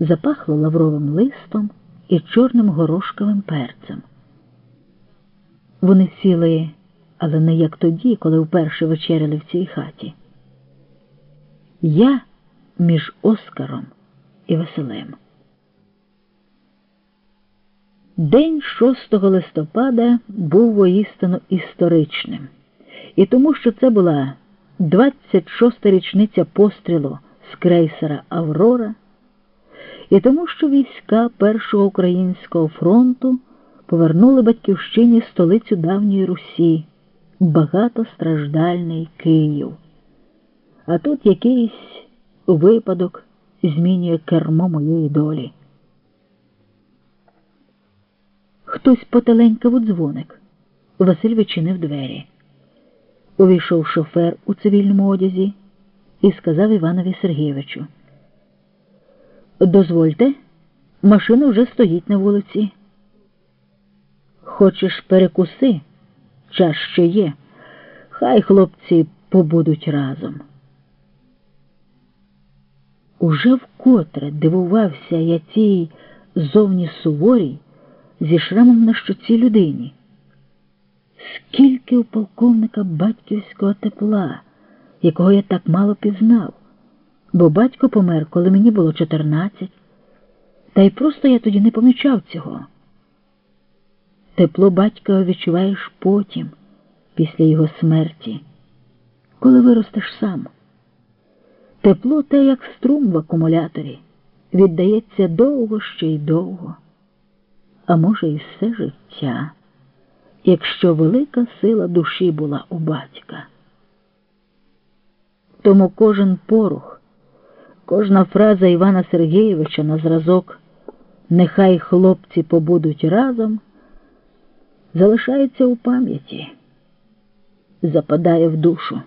запахло лавровим листом і чорним горошковим перцем. Вони сіли, але не як тоді, коли вперше вечеряли в цій хаті. Я між Оскаром і Василем. День 6 листопада був воістину історичним, і тому, що це була 26-та річниця пострілу з крейсера Аврора, і тому, що війська Першого українського фронту повернули батьківщині столицю давньої Русі, багатостраждальний Київ. А тут якийсь випадок змінює кермо моєї долі. Хтось потеленькав у дзвоник. Василь відчинив двері. Увійшов шофер у цивільному одязі і сказав Іванові Сергійовичу. Дозвольте, машина вже стоїть на вулиці. Хочеш перекуси? Час ще є. Хай хлопці побудуть разом. Уже вкотре дивувався я цій зовні суворій зі шрамом на щоці людині. Скільки у полковника батьківського тепла, якого я так мало пізнав, бо батько помер, коли мені було 14, та й просто я тоді не помічав цього. Тепло батька відчуваєш потім, після його смерті, коли виростеш сам. Тепло те, як струм в акумуляторі, віддається довго ще й довго, а може, і все життя, якщо велика сила душі була у батька. Тому кожен порух, кожна фраза Івана Сергійовича на зразок Нехай хлопці побудуть разом, залишається у пам'яті, западає в душу.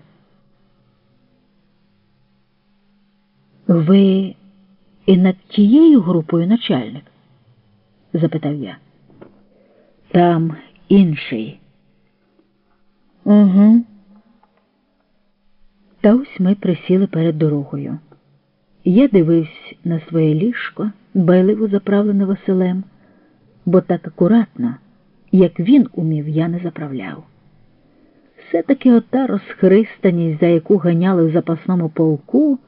Ви і над тією групою начальник? запитав я. Там інший. Угу. Та ось ми присіли перед дорогою. Я дивився на своє ліжко, байливо заправлене Василем, бо так акуратно, як він умів, я не заправляв. Все-таки ота розхристаність, за яку ганяли в запасному полку,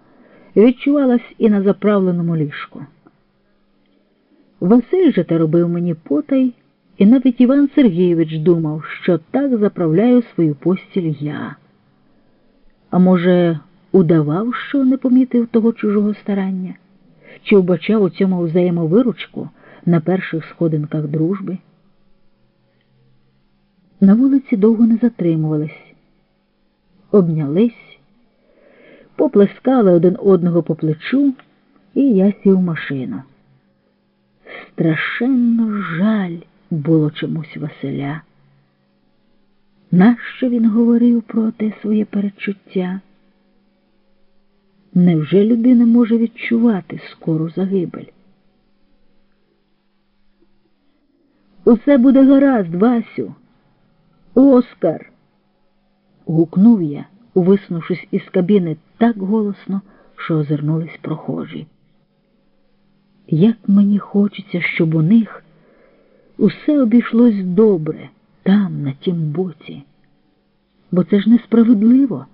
відчувалась і на заправленому ліжку. Василь же те робив мені потай, і навіть Іван Сергійович думав, що так заправляю свою постіль я. А може, удавав, що не помітив того чужого старання, чи вбачав у цьому взаємовиручку на перших сходинках дружби. На вулиці довго не затримувались, обнялись, поплескали один одного по плечу, і я сів в машину. Страшенно жаль було чомусь Василя. Нащо він говорив про те своє передчуття? Невже людина може відчувати скору загибель? Усе буде гаразд, Васю. Оскар. гукнув я, увиснувшись із кабіни так голосно, що озирнулись прохожі. Як мені хочеться, щоб у них усе обійшлось добре там, на тім боці, бо це ж несправедливо,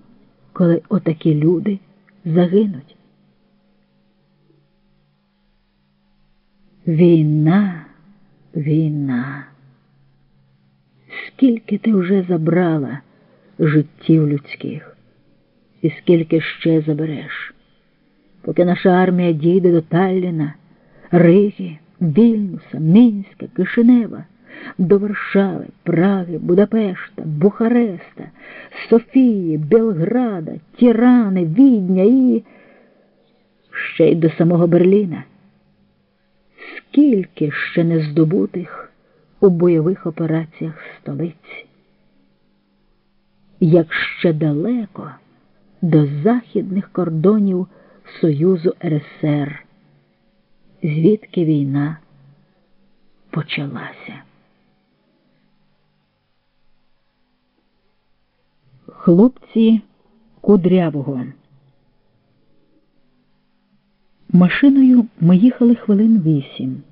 коли отакі люди загинуть. Війна, війна. Скільки ти вже забрала життів людських, і скільки ще забереш, поки наша армія дійде до Талліна, Риги, Вільнюса, Мінська, Кишинева, до Варшави, Праги, Будапешта, Бухареста, Софії, Белграда, Тірани, Відня і ще й до самого Берліна. Скільки ще не здобутих у бойових операціях столиці? Як ще далеко до західних кордонів Союзу РСР, звідки війна почалася? Хлопці кудрявого. Машиною ми їхали хвилин вісім.